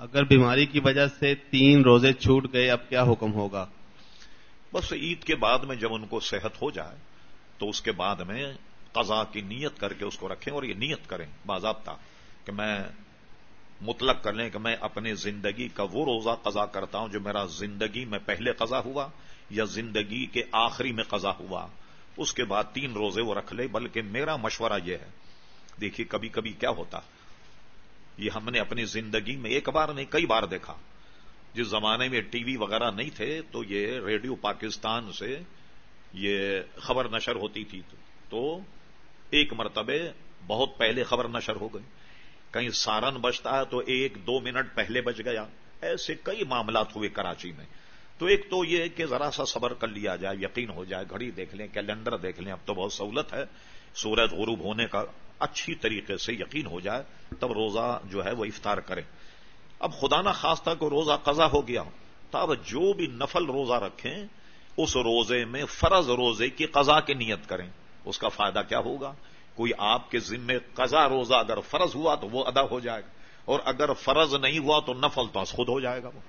اگر بیماری کی وجہ سے تین روزے چھوٹ گئے، اب کیا حکم ہوگا؟ بس عید کے بعد میں جب ان کو صحت ہو جائے، تو اس کے بعد میں قضا کی نیت کر کے اس کو رکھیں اور یہ نیت کریں، باضابطہ کہ میں مطلق کر لیں کہ میں اپنی زندگی کا وہ روزہ قضا کرتا ہوں جو میرا زندگی میں پہلے قضا ہوا یا زندگی کے آخری میں قضا ہوا۔ اس کے بعد تین روزے وہ رکھ لے، بلکہ میرا مشورہ یہ ہے۔ دیکھیے کبھی کبھی کیا ہوتا ہے یہ ہم نے اپنی زندگی میں ایک بار نہیں، کئی بار دیکھا۔ جس زمانے میں ٹی وی وغیرہ نہیں تھے، تو یہ ریڈیو پاکستان سے یہ خبر نشر ہوتی تھی۔ تو ایک مرتبہ بہت پہلے خبر نشر ہو گئی۔ کہیں سارن بچتا ہے تو ایک دو منٹ پہلے بچ گیا۔ ایسے کئی معاملات ہوئے کراچی میں۔ تو ایک تو یہ کہ ذرا سا صبر کر لیا جائے، یقین ہو جائے، گھڑی دیکھ لیں، کیلنڈر دیکھ لیں۔ اب تو بہت سہولت ہے۔ سورج غروب ہونے کا اچھی طریقے سے یقین ہو جائے، تب روزہ جو ہے وہ افطار کریں اب خدا نہ خاص تھا کہ روزہ قضا ہو گیا تب جو بھی نفل روزہ رکھیں، اس روزے میں فرض روزے کی قضا کی نیت کریں۔ اس کا فائدہ کیا ہوگا؟ کوئی آپ کے ذمے قضا روزہ اگر فرض ہوا تو وہ ادا ہو جائے گا، اور اگر فرض نہیں ہوا تو نفل تو خود ہو جائے گا وہ۔